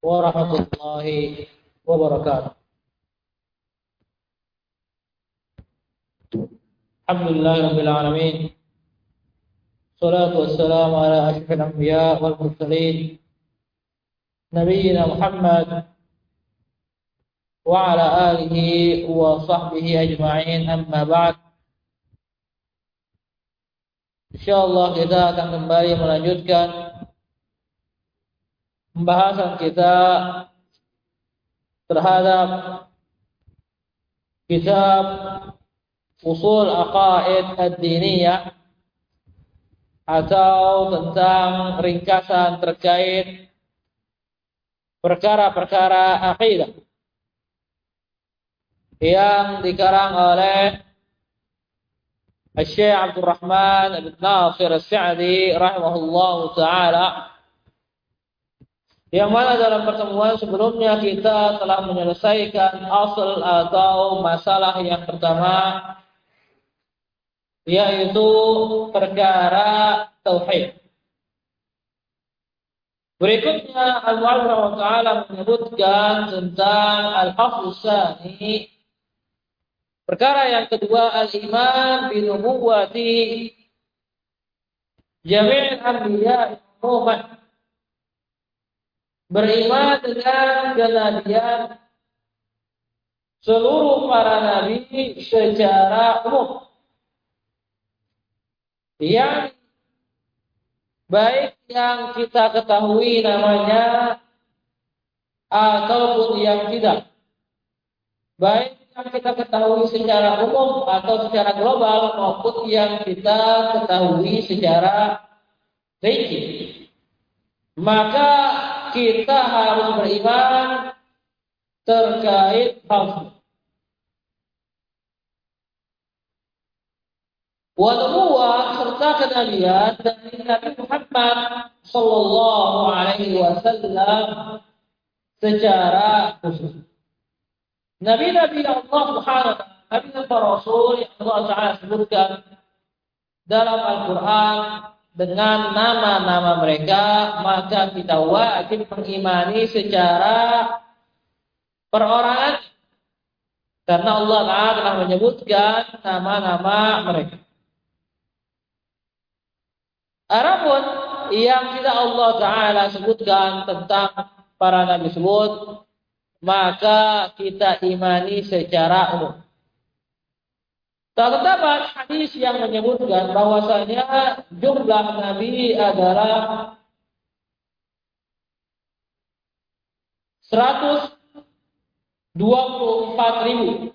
warahmatullahi wabarakatuh. Alhamdulillah rabbil alamin. Salatu wassalamu ala asyrafil anbiya wal mursalin. Nabiyyina Muhammad wa ala alihi wa sahbihi ajma'in amma ba'd. Insyaallah kita akan kembali melanjutkan pembahasan kita terhadap kitab usul aqaid ad-diniyah atau tentang ringkasan terkait perkara-perkara akidah yang dikarang oleh Syekh Abdul Rahman bin Nasir As-Sa'di rahimahullahu taala yang mana dalam pertemuan sebelumnya kita telah menyelesaikan asal atau masalah yang pertama yaitu perkara tauhid. Berikutnya Al-Mu'allim Ta'ala menyebutkan tentang al-asl sani Perkara yang kedua al-iman bi nubuwati jami' anbiya umuman. Beriman dengan kenabian seluruh para nabi secara umum. Yang baik yang kita ketahui namanya ataupun yang tidak. Baik yang kita ketahui secara umum atau secara global maupun yang kita ketahui secara rinci. Maka kita harus beriman terkait hal tersebut. Wanubuah serta kenabian dari Nabi Muhammad Sallallahu Alaihi Wasallam secara khusus. Nabi-nabi Allah Subhanahu Nabi dan Rasul yang Allah Taala sebutkan dalam Al-Quran dengan nama-nama mereka, maka kita wajib mengimani secara perorangan. Karena Allah Taala telah menyebutkan nama-nama mereka. Adapun yang tidak Allah Taala sebutkan tentang para nabi tersebut maka kita imani secara umum. Terdapat hadis yang menyebutkan bahwasanya jumlah nabi adalah 124 ribu.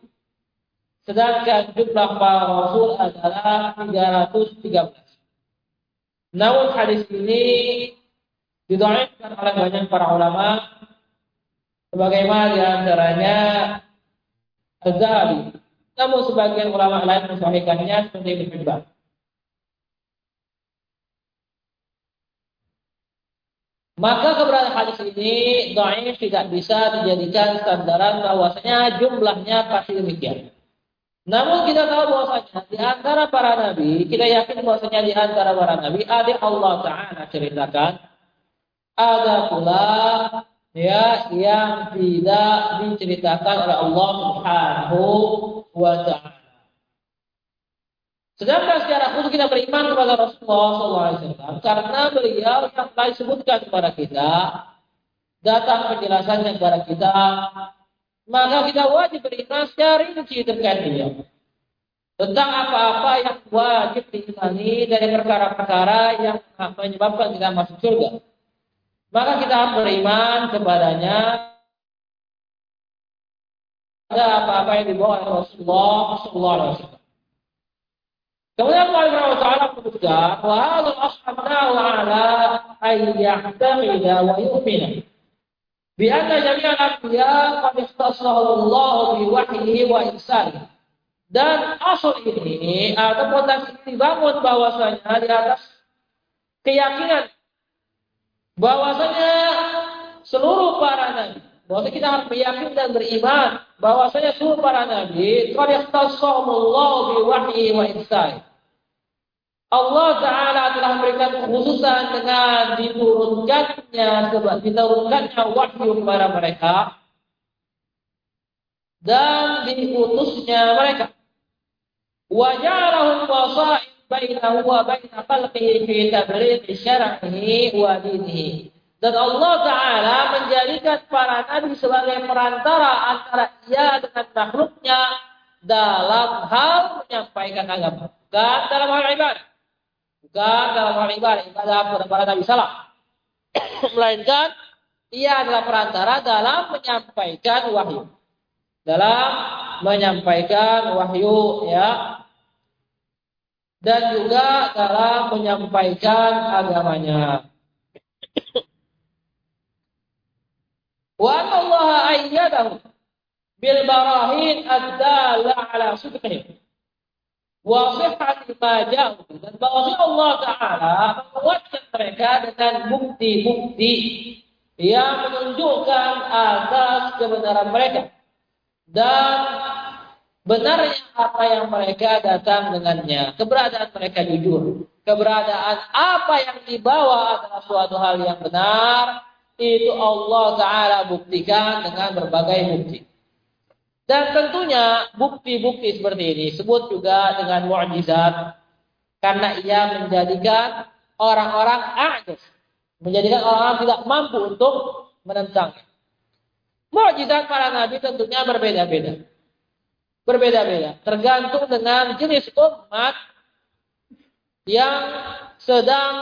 Sedangkan jumlah para rasul adalah 313. Namun hadis ini didoakan oleh banyak para ulama sebagaimana di antaranya Az-Zahabi. Namun sebagian ulama lain mensahihkannya seperti Ibnu Hibban. Maka keberadaan hadis ini dhaif tidak bisa dijadikan sandaran bahwasanya jumlahnya pasti demikian. Namun kita tahu bahwasanya di antara para nabi, kita yakin bahwasanya di antara para nabi ada Allah Taala ceritakan ada pula ya yang tidak diceritakan oleh Allah Subhanahu wa taala. Sedangkan secara khusus kita beriman kepada Rasulullah SAW karena beliau yang telah disebutkan kepada kita, datang penjelasannya kepada kita, maka kita wajib beriman secara rinci terkait beliau. Tentang apa-apa yang wajib diimani dari perkara-perkara yang menyebabkan kita masuk surga. Maka kita beriman kepadanya ada apa-apa yang dibawa oleh Rasulullah Sallallahu Alaihi Wasallam. Kemudian Allah Taala menyebutkan wa hadzal ashabna wa ala ayyahtamida wa yu'mina bi anna jami'al anbiya qad ikhtassahu Allah bi wahyihi wa ihsanihi. Dan asal ini atau potensi dibangun bahwasanya di atas keyakinan bahwasanya seluruh para nabi bahwasanya kita harus meyakini dan beriman bahwasanya seluruh para nabi qad bi wahyi wa ihsan Allah Ta'ala telah memberikan khususan dengan diturunkannya diturunkannya wahyu kepada mereka dan diutusnya mereka. Wajarahum wasa'id bainahu wa baina khalqihi fi syar'ihi. Dan Allah Ta'ala menjadikan para nabi sebagai perantara antara ia dengan makhluknya dalam hal menyampaikan agama. Bukan dalam hal ibadah. Bukan dalam hal ibadah, ibadah kepada para nabi salah. Melainkan ia adalah perantara dalam menyampaikan wahyu. Dalam menyampaikan wahyu ya dan juga dalam menyampaikan agamanya. Wa Allah ayyadahu bil barahin ad-dalla ala sidqihi wa sihhati ma ja'u dan bahwa Allah taala menguatkan mereka dengan bukti-bukti yang menunjukkan atas kebenaran mereka dan benarnya apa yang mereka datang dengannya keberadaan mereka jujur keberadaan apa yang dibawa adalah suatu hal yang benar itu Allah Ta'ala buktikan dengan berbagai bukti. Dan tentunya bukti-bukti seperti ini sebut juga dengan mu'jizat karena ia menjadikan orang-orang ajaz, menjadikan orang-orang tidak mampu untuk menentangnya. Mu'jizat para nabi tentunya berbeda-beda. Berbeda-beda, tergantung dengan jenis umat yang sedang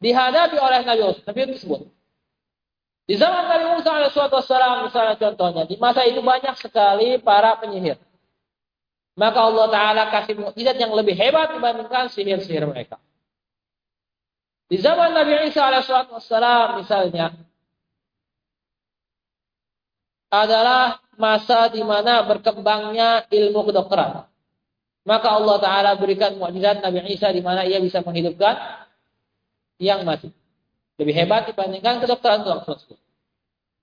dihadapi oleh Nabi tersebut. Di zaman Nabi Musa alaihissalam misalnya contohnya, di masa itu banyak sekali para penyihir. Maka Allah Ta'ala kasih mukjizat yang lebih hebat dibandingkan sihir-sihir mereka. Di zaman Nabi Isa alaihissalam misalnya, adalah masa di mana berkembangnya ilmu kedokteran. Maka Allah Ta'ala berikan mukjizat Nabi Isa di mana ia bisa menghidupkan yang mati. Lebih hebat dibandingkan kedokteran tersebut.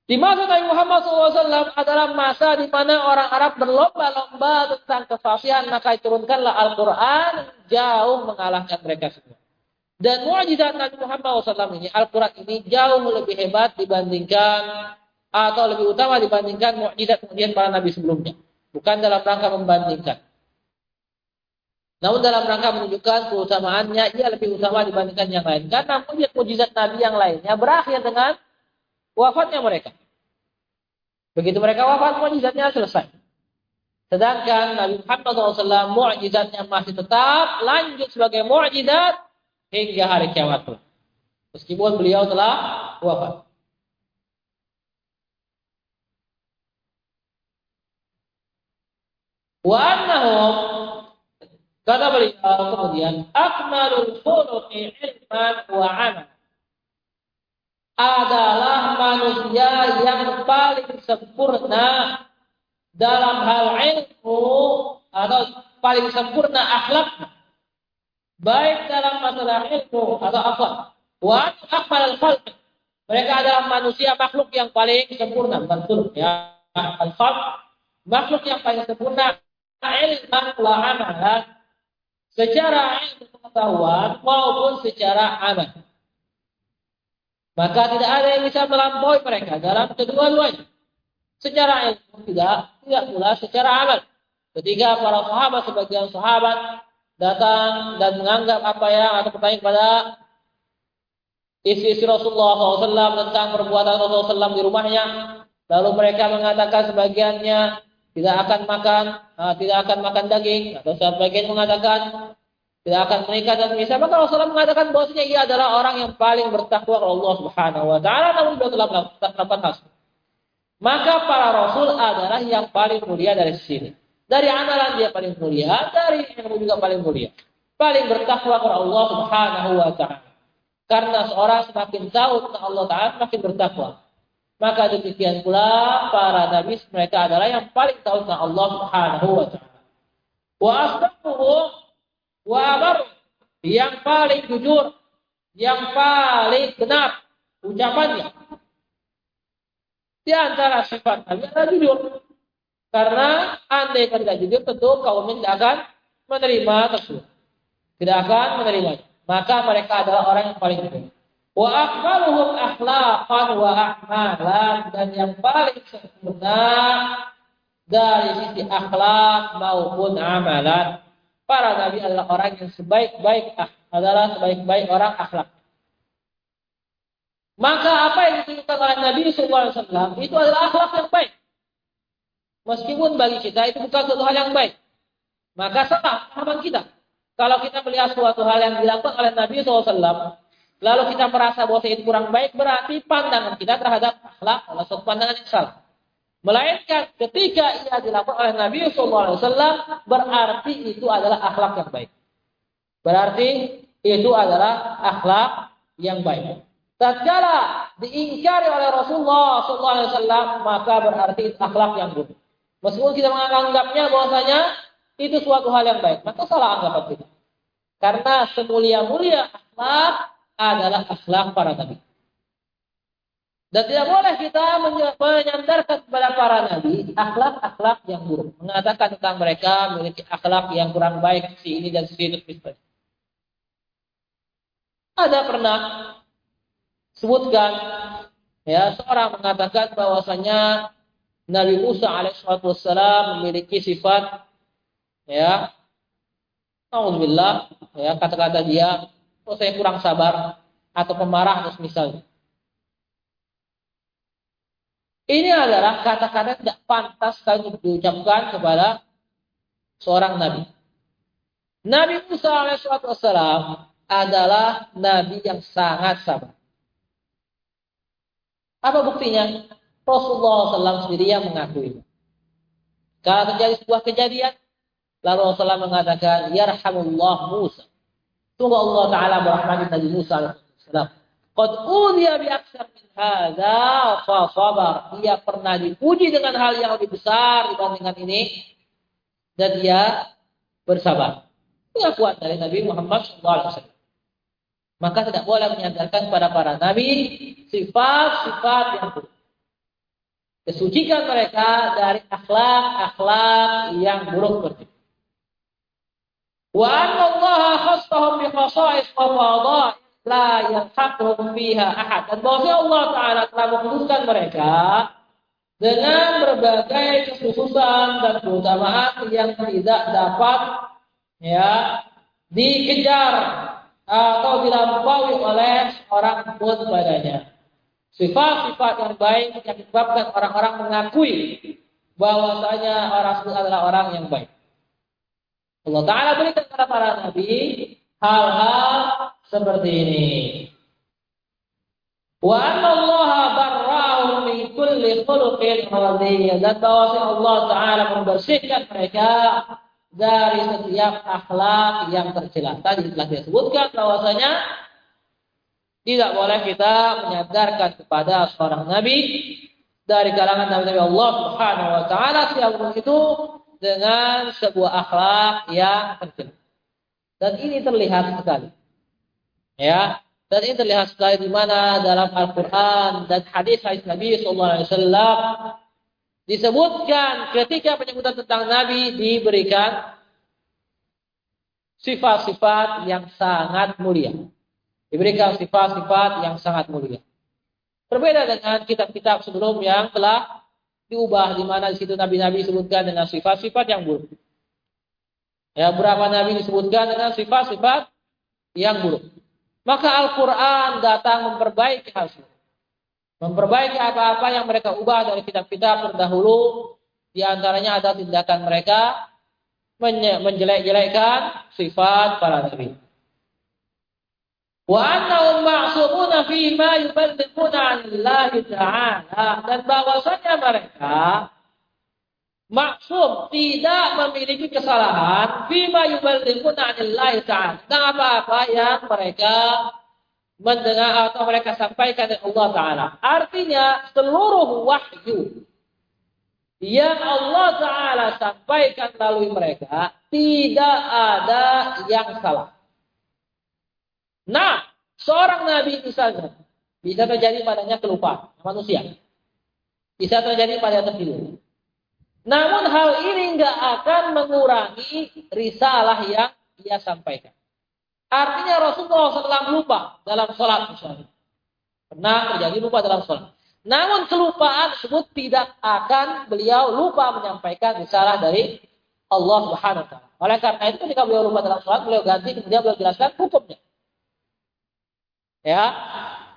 Di masa Nabi Muhammad SAW adalah masa di mana orang Arab berlomba-lomba tentang kefasihan, maka diturunkanlah Al-Quran jauh mengalahkan mereka semua. Dan mujizat Nabi Muhammad SAW ini, Al-Quran ini jauh lebih hebat dibandingkan atau lebih utama dibandingkan mujizat-mujizat para nabi sebelumnya. Bukan dalam rangka membandingkan. Namun dalam rangka menunjukkan keutamaannya, ia lebih utama dibandingkan yang lain. Karena mujizat-mujizat Nabi yang lainnya berakhir dengan wafatnya mereka. Begitu mereka wafat, mujizatnya selesai. Sedangkan Nabi Muhammad SAW mujizatnya masih tetap lanjut sebagai mujizat hingga hari kiamat. Meskipun beliau telah wafat. Wa annahum Kata beliau kemudian, akmalul khuluqi ilman wa amal. Adalah manusia yang paling sempurna dalam hal ilmu atau paling sempurna akhlak baik dalam masalah ilmu atau akhlak. Wa akmal al. Mereka adalah manusia makhluk yang paling sempurna, betul ya. Al makhluk yang paling sempurna ilman wa amalan secara ilmu pengetahuan maupun secara amal. Maka tidak ada yang bisa melampaui mereka dalam kedua-duanya. Secara ilmu tidak, tidak pula secara amal. Ketika para sahabat sebagian sahabat datang dan menganggap apa yang atau bertanya kepada istri-istri Rasulullah SAW tentang perbuatan Rasulullah SAW di rumahnya, lalu mereka mengatakan sebagiannya tidak akan makan, uh, tidak akan makan daging, atau sebagian mengatakan tidak akan menikah dan bisa. Maka Rasulullah mengatakan bahwasanya ia adalah orang yang paling bertakwa kepada Allah Subhanahu wa taala namun beliau telah melakukan hal Maka para rasul adalah yang paling mulia dari sini. Dari amalan dia paling mulia, dari ilmu juga paling mulia. Paling bertakwa kepada Allah Subhanahu wa taala. Karena seorang semakin tahu tentang Allah taala semakin bertakwa. Maka demikian pula para nabi mereka adalah yang paling tahu tentang Allah Subhanahu wa taala. Wa asdaquhu wa abar yang paling jujur, yang paling benar ucapannya. Di antara sifat nabi adalah jujur. Karena andai tidak jujur tentu kaum tidak akan menerima tersebut. Tidak akan menerimanya. Maka mereka adalah orang yang paling baik. Wa akmaluhum akhlaqan wa a'malan dan yang paling sempurna dari sisi akhlak maupun amalan. Para nabi adalah orang yang sebaik-baik adalah sebaik-baik orang akhlak. Maka apa yang ditunjukkan oleh Nabi SAW itu adalah akhlak yang baik. Meskipun bagi kita itu bukan suatu hal yang baik. Maka salah pemahaman kita. Kalau kita melihat suatu hal yang dilakukan oleh Nabi SAW, lalu kita merasa bahwa itu kurang baik, berarti pandangan kita terhadap akhlak adalah suatu pandangan yang salah. Melainkan ketika ia dilakukan oleh Nabi SAW, berarti itu adalah akhlak yang baik. Berarti itu adalah akhlak yang baik. Tatkala diingkari oleh Rasulullah SAW, maka berarti itu akhlak yang buruk. Meskipun kita menganggapnya bahwasanya itu suatu hal yang baik, maka salah anggapan kita. Karena semulia-mulia akhlak adalah akhlak para nabi. Dan tidak boleh kita menyandarkan kepada para nabi akhlak-akhlak yang buruk. Mengatakan tentang mereka memiliki akhlak yang kurang baik si ini dan si itu. Ada pernah sebutkan ya seorang mengatakan bahwasanya Nabi Musa alaihissalam memiliki sifat ya Alhamdulillah ya kata-kata dia oh saya kurang sabar atau pemarah atau misalnya ini adalah kata-kata tidak pantas kalau diucapkan kepada seorang nabi. Nabi Musa alaihissalam adalah nabi yang sangat sabar. Apa buktinya? Rasulullah SAW sendiri yang mengakui. Kalau terjadi sebuah kejadian, lalu Rasulullah mengatakan, Yarhamullah Musa. Semoga Allah Ta'ala merahmati Nabi Musa alaihissalam. Qad udiya bi aksar min hadza fa sabar. Dia pernah dipuji dengan hal yang lebih besar dibandingkan ini dan dia bersabar. Pengakuan dari Nabi Muhammad SAW. Maka tidak boleh menyandarkan kepada para nabi sifat-sifat yang buruk. Kesucikan mereka dari akhlak-akhlak yang buruk seperti itu. Wa anna khassahum bi khasa'is wa la yalhaquhum fiha ahad. Dan bahwa Allah Ta'ala telah mengkhususkan mereka dengan berbagai kekhususan dan keutamaan yang tidak dapat ya dikejar atau dilampaui oleh orang pun padanya. Sifat-sifat yang baik yang disebabkan orang-orang mengakui bahwasanya orang itu adalah orang yang baik. Allah Ta'ala berikan kepada para nabi hal-hal seperti ini. Wa anna Allah barra'u min kulli khuluqin radiyya. Dan bahwa Allah Ta'ala membersihkan mereka dari setiap akhlak yang tercela. Tadi telah disebutkan bahwasanya tidak boleh kita menyadarkan kepada seorang nabi dari kalangan nabi-nabi Allah Subhanahu wa taala siapa pun itu dengan sebuah akhlak yang tercela. Dan ini terlihat sekali. Ya, dan ini terlihat sekali di mana dalam Al-Quran dan hadis hadis Nabi Sallallahu Alaihi Wasallam disebutkan ketika penyebutan tentang Nabi diberikan sifat-sifat yang sangat mulia. Diberikan sifat-sifat yang sangat mulia. Berbeda dengan kitab-kitab sebelum yang telah diubah di mana di situ nabi-nabi disebutkan dengan sifat-sifat yang buruk. Ya, berapa nabi disebutkan dengan sifat-sifat yang buruk. Maka Al-Quran datang memperbaiki hal itu. Memperbaiki apa-apa yang mereka ubah dari kitab-kitab terdahulu. Di antaranya ada tindakan mereka menjelek-jelekkan sifat para nabi. Wa annahum ma'sumuna fi ma yuballighuna 'an Allah Ta'ala dan bahwasanya mereka maksum tidak memiliki kesalahan fima yuballighuna anillahi ta'ala tentang apa-apa yang mereka mendengar atau mereka sampaikan dari Allah taala. Artinya seluruh wahyu yang Allah taala sampaikan melalui mereka tidak ada yang salah. Nah, seorang nabi misalnya bisa terjadi padanya kelupaan manusia. Bisa terjadi pada tertidur. Namun hal ini nggak akan mengurangi risalah yang ia sampaikan. Artinya Rasulullah SAW lupa dalam sholat misalnya. Pernah terjadi lupa dalam sholat. Namun kelupaan tersebut tidak akan beliau lupa menyampaikan risalah dari Allah Subhanahu wa taala. Oleh karena itu ketika beliau lupa dalam sholat, beliau ganti kemudian beliau jelaskan hukumnya. Ya.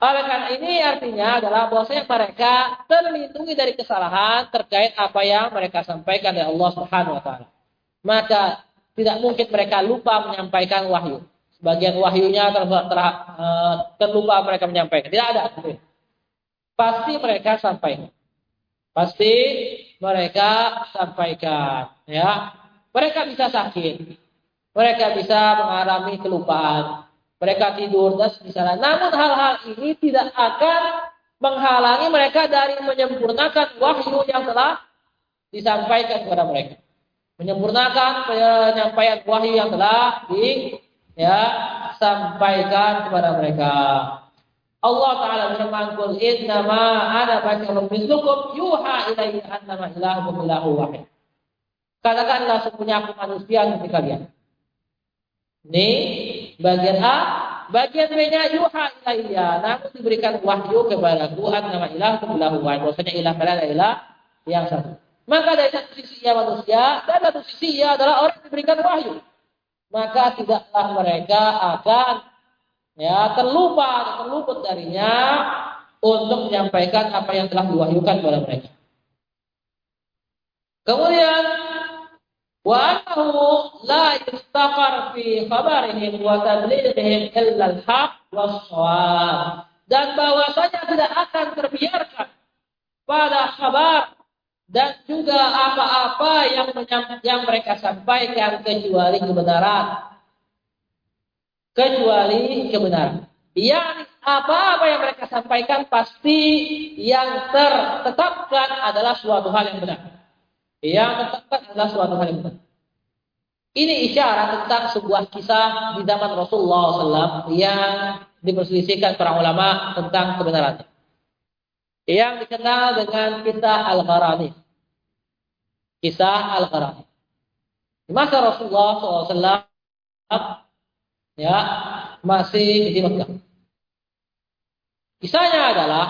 Oleh karena ini artinya adalah bahwasanya mereka terlindungi dari kesalahan terkait apa yang mereka sampaikan dari Allah Subhanahu wa taala. Maka tidak mungkin mereka lupa menyampaikan wahyu. Sebagian wahyunya ter, ter, eh, terlupa mereka menyampaikan. Tidak ada. Pasti mereka sampaikan. Pasti mereka sampaikan. Ya, mereka bisa sakit. Mereka bisa mengalami kelupaan. Mereka tidur dan misalnya. Namun hal-hal ini tidak akan menghalangi mereka dari menyempurnakan wahyu yang telah disampaikan kepada mereka. Menyempurnakan penyampaian wahyu yang telah di ya kepada mereka. Allah Taala berfirman, "Qul ma ana basyarum mislukum yuha ilayya annama ilahukum ilahu wahid." Katakanlah sesungguhnya aku manusia seperti kalian. Ini bagian A, bagian B-nya yuha ilayya. Namun diberikan wahyu kepadaku annama ilahukum ilahu wahid. Maksudnya ilah kalian adalah yang satu. Maka dari satu sisi ia manusia dan satu sisi ia adalah orang yang diberikan wahyu maka tidaklah mereka akan ya terlupa terluput darinya untuk menyampaikan apa yang telah diwahyukan kepada mereka. Kemudian khabarihim wa tablighihim illa al-haq dan bahwasanya tidak akan terbiarkan pada kabar dan juga apa-apa yang yang mereka sampaikan kecuali kebenaran. Kecuali kebenaran. Yang apa-apa yang mereka sampaikan pasti yang tertetapkan adalah suatu hal yang benar. Yang tertetapkan adalah suatu hal yang benar. Ini isyarat tentang sebuah kisah di zaman Rasulullah SAW yang diperselisihkan para ulama tentang kebenarannya yang dikenal dengan kisah Al-Gharani. Kisah Al-Gharani. Di masa Rasulullah SAW ya masih di Mekah. Kisahnya adalah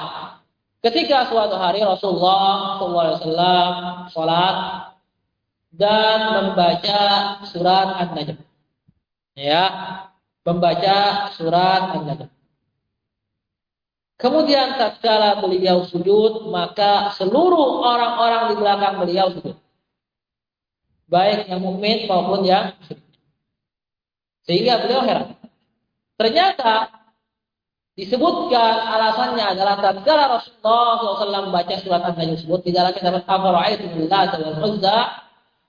ketika suatu hari Rasulullah SAW sholat dan membaca surat An-Najm. Ya, membaca surat An-Najm. Kemudian tatkala beliau sujud, maka seluruh orang-orang di belakang beliau sujud. Baik yang mukmin maupun yang Sehingga beliau heran. Ternyata disebutkan alasannya adalah tatkala Rasulullah SAW membaca surat An-Najm tersebut di dalamnya dapat afara'aitum lillata wal uzza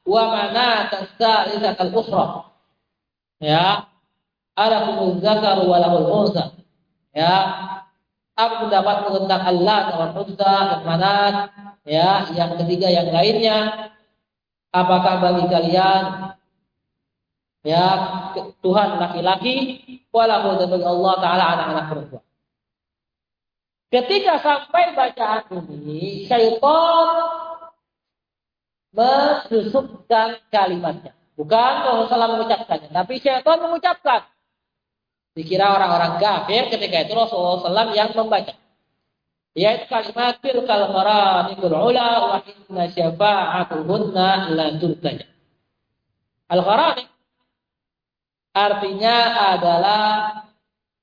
wa manat as-salisata al-ukhra. Ya. Alakumul zakaru wa lahul unsa. Ya, apa pendapat tentang Allah dan Uzza dan Manat ya. Yang ketiga yang lainnya? Apakah bagi kalian? Ya. Tuhan laki-laki walau dan bagi Allah taala anak-anak perempuan ketika sampai bacaan ini syaitan menusukkan kalimatnya bukan Rasulullah mengucapkannya tapi syaitan mengucapkan Dikira orang-orang kafir ketika itu Rasulullah SAW yang membaca. Yaitu kalimat tilkal gharaniqul ula wa inna syafa'atuhunna la turtaja. Al-gharaniq artinya adalah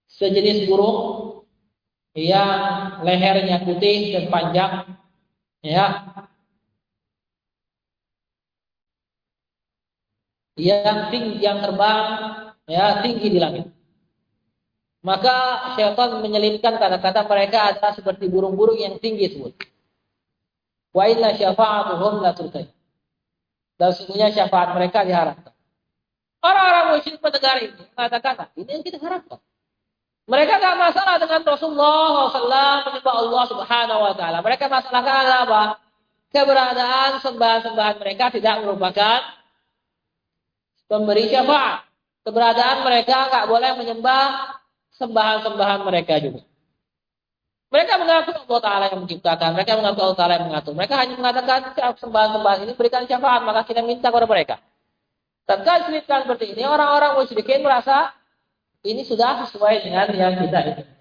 sejenis burung yang lehernya putih dan panjang ya yang tinggi yang terbang ya tinggi di langit maka syaitan menyelipkan kata-kata mereka adalah seperti burung-burung yang tinggi tersebut. Wa inna syafa'atuhum la. Dan sesungguhnya syafaat mereka diharapkan. Orang-orang musyrik mendengar ini mengatakan, ini yang kita harapkan. Mereka tidak masalah dengan Rasulullah SAW menyembah Allah Subhanahu Wa Taala. Mereka masalahkan apa? Keberadaan sembahan-sembahan mereka tidak merupakan pemberi syafaat. Keberadaan mereka nggak boleh menyembah sembahan-sembahan mereka juga. Mereka mengaku Allah Ta'ala yang menciptakan. Mereka mengaku Allah Ta'ala yang mengatur. Mereka hanya mengatakan sembahan-sembahan ini berikan syafaat. Maka kita minta kepada mereka. Tatkala disebutkan seperti ini, orang-orang musyrikin merasa ini sudah sesuai dengan yang kita inginkan.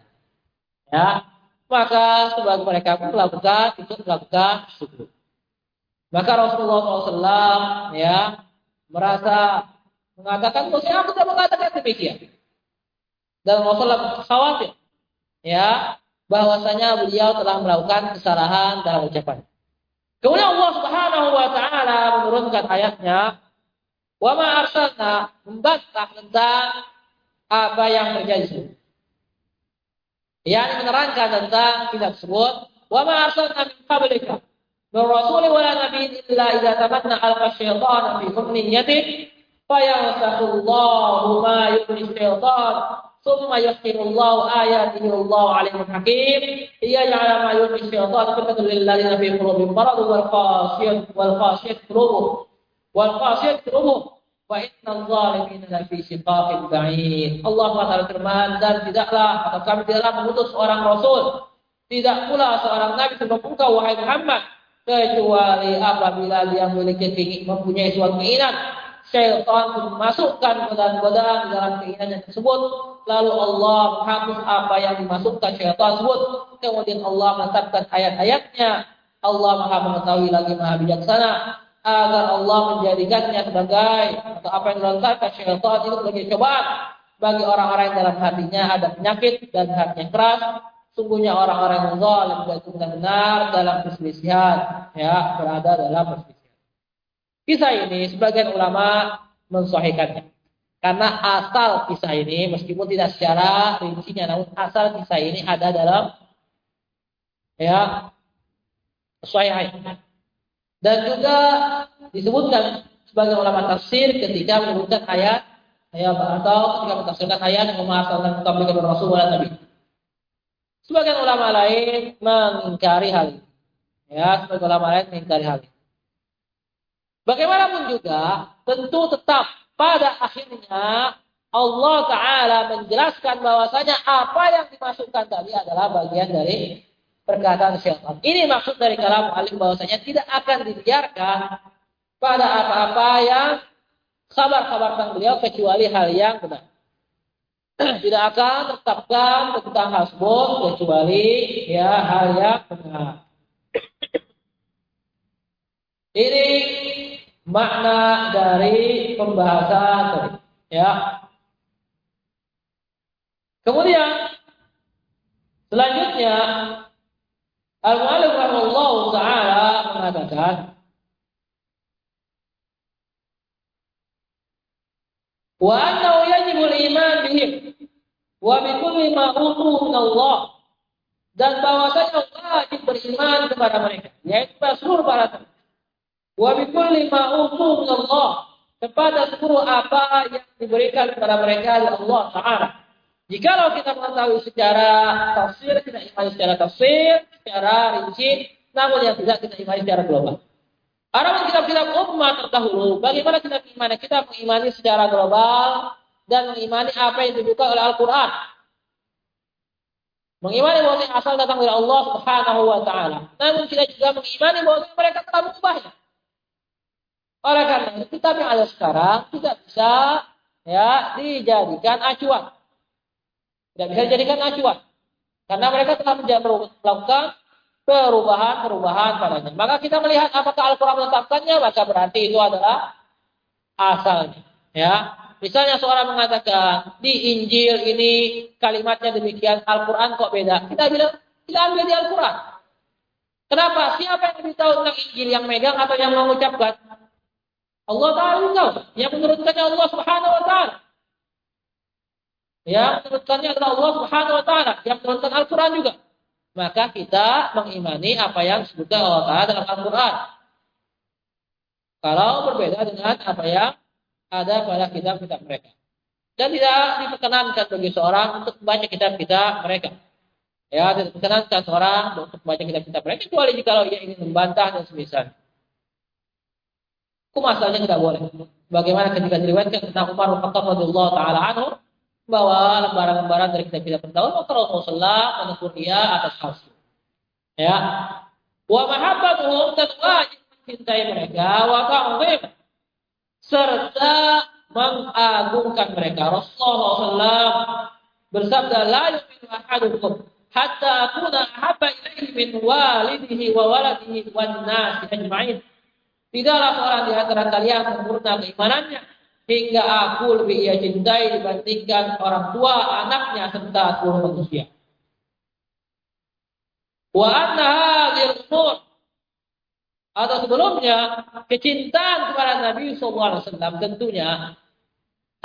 Ya, maka sebagai mereka pun melakukan itu melakukan sujud. Maka Rasulullah SAW ya merasa mengatakan bahwa aku tidak mengatakan demikian. Dan Rasulullah khawatir ya bahwasanya beliau telah melakukan kesalahan dalam ucapan. Kemudian Allah Subhanahu wa taala menurunkan ayatnya Wama arsalna membantah tentang apa yang terjadi. Yang menerangkan tentang tidak tersebut. Wama arsalna min qablika. Rasul wa nabi illa idza tamanna alqa syaitan fi umniyati yasallahu ma yuri syaitan thumma yuhkimu ayatihi Allahu alimul hakim iya ya'lamu ma yumni syaitan fitnatul lil ladzina fi qulubihim maradun wal qasiyat wal Wal qasiyat umum. Wa innal zalimin la fi shiqaqin ba'id. Allah Taala firman dan tidaklah atau kami tidaklah mengutus seorang rasul, tidak pula seorang nabi sebelum engkau wahai Muhammad kecuali apabila dia memiliki keinginan mempunyai suatu keinginan syaitan memasukkan godaan-godaan dalam keinginan yang tersebut. Lalu Allah menghapus apa yang dimasukkan syaitan tersebut. Kemudian Allah menetapkan ayat-ayatnya. Allah maha mengetahui lagi maha bijaksana agar Allah menjadikannya sebagai atau apa yang dilontarkan syaitan itu sebagai cobaan bagi orang-orang yang dalam hatinya ada penyakit dan hatinya keras. Sungguhnya orang-orang yang zalim itu benar-benar dalam perselisihan, ya berada dalam perselisihan. Kisah ini sebagian ulama mensahihkannya. Karena asal kisah ini meskipun tidak secara rincinya namun asal kisah ini ada dalam ya sahih dan juga disebutkan sebagai ulama tafsir ketika menyebutkan ayat ayat atau ketika mentafsirkan ayat yang tentang kepada Rasul dan Nabi. Sebagian ulama lain mengingkari hal ini. Ya, sebagian ulama lain mengingkari hal ini. Bagaimanapun juga, tentu tetap pada akhirnya Allah Ta'ala menjelaskan bahwasanya apa yang dimasukkan tadi adalah bagian dari perkataan syaitan. Ini maksud dari kalam alim bahwasanya tidak akan dibiarkan pada apa-apa yang kabar-kabar tentang beliau kecuali hal yang benar. tidak akan tetapkan tentang tersebut kecuali ya hal yang benar. Ini makna dari pembahasan tadi. Ya. Kemudian selanjutnya Al-Mu'alif rahimahullah ta'ala mengatakan wa annahu yajibu al-iman bihim wa bi kulli Allah. Dan bahwasanya wajib beriman kepada mereka yaitu seluruh para nabi wa bi kulli ma utuhu min Allah kepada seluruh apa yang diberikan kepada mereka oleh Allah Taala Jikalau kita mengetahui secara tafsir, kita imani secara tafsir, secara rinci, namun yang tidak kita imani secara global. Adapun kitab-kitab umat terdahulu, bagaimana kita mengimani? Kita mengimani secara global dan mengimani apa yang dibuka oleh Al-Quran. Mengimani bahwa asal datang dari Allah Subhanahu wa taala. Namun kita juga mengimani bahwa mereka telah mengubahnya. Oleh karena itu kitab yang ada sekarang tidak bisa ya dijadikan acuan. Tidak bisa dijadikan acuan. Karena mereka telah melakukan perubahan-perubahan padanya. Maka kita melihat apakah Al-Quran menetapkannya, maka berarti itu adalah asalnya. Ya, Misalnya seorang mengatakan di Injil ini kalimatnya demikian, Al-Quran kok beda. Kita bilang, kita ambil di Al-Quran. Kenapa? Siapa yang lebih tahu tentang Injil yang megang atau yang mengucapkan? Allah tahu tahu. Yang menurutkannya Allah Subhanahu wa taala. Yang menurutkannya adalah Allah Subhanahu wa taala, yang menurutkan Al-Qur'an juga. Maka kita mengimani apa yang disebutkan Allah Taala dalam Al-Qur'an. Kalau berbeda dengan apa yang ada pada kitab-kitab mereka. Dan tidak diperkenankan bagi seorang untuk membaca kitab-kitab mereka. Ya, tidak diperkenankan seorang untuk membaca kitab-kitab mereka kecuali jika ia ingin membantah dan semisal. Hukum tidak boleh. Bagaimana ketika diriwayatkan tentang Umar bin Khattab radhiyallahu taala anhu bawa lembaran-lembaran dari kitab-kitab terdahulu maka Rasulullah menegur dia atas hal itu. Ya. Wa mahabbatuhum dan wajib mencintai mereka wa ta'zim serta mengagungkan mereka. Rasulullah SAW bersabda, "La yu'minu ahadukum hatta akuna ahabba ilaihi min walidihi wa waladihi wan nasi ajma'in." Tidaklah seorang di antara kalian sempurna keimanannya hingga aku lebih ia cintai dibandingkan orang tua, anaknya serta seluruh manusia. Wa anna atau sebelumnya kecintaan kepada Nabi SAW tentunya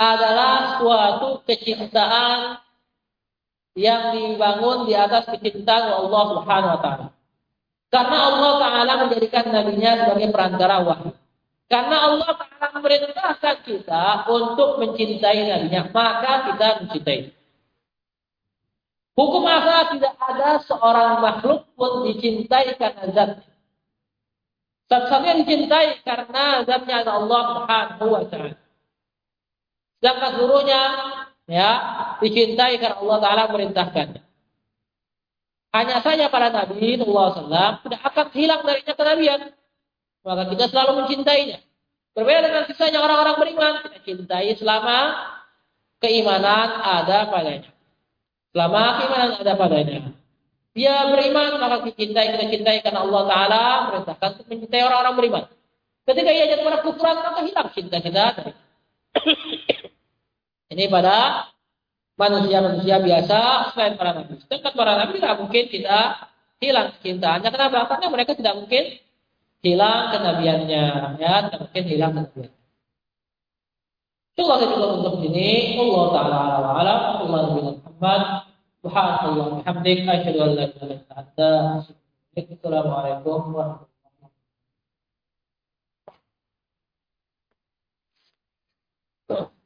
adalah suatu kecintaan yang dibangun di atas kecintaan Allah Subhanahu wa taala. Karena Allah taala menjadikan nabinya sebagai perantara wahyu. Karena Allah taala memerintahkan kita untuk mencintai nabinya, maka kita mencintai. Hukum asal tidak ada seorang makhluk pun dicintai karena zatnya. Satu-satunya dicintai karena zatnya adalah Allah Subhanahu wa taala. Sedangkan seluruhnya ya dicintai karena Allah taala merintahkannya. Hanya saja para nabi Allah SAW tidak akan hilang darinya kenabian. Maka kita selalu mencintainya. Berbeda dengan kisahnya orang-orang beriman, kita cintai selama keimanan ada padanya. Selama keimanan ada padanya. Dia beriman, maka dicintai, kita cintai karena Allah Ta'ala merintahkan untuk mencintai orang-orang beriman. Ketika ia jatuh pada kufuran, maka hilang cinta kita. Ini pada manusia-manusia biasa selain para nabi. Sedangkan para nabi tidak mungkin kita hilang cintaannya. Kenapa? Karena mereka tidak mungkin hilang kenabiannya ya mungkin hilang kenabian itu lagi untuk ini. Allah taala ala ala Allah bin Muhammad Subhanallah Alhamdulillah asyhadu an la ilaha illa anta. Assalamualaikum warahmatullahi wabarakatuh.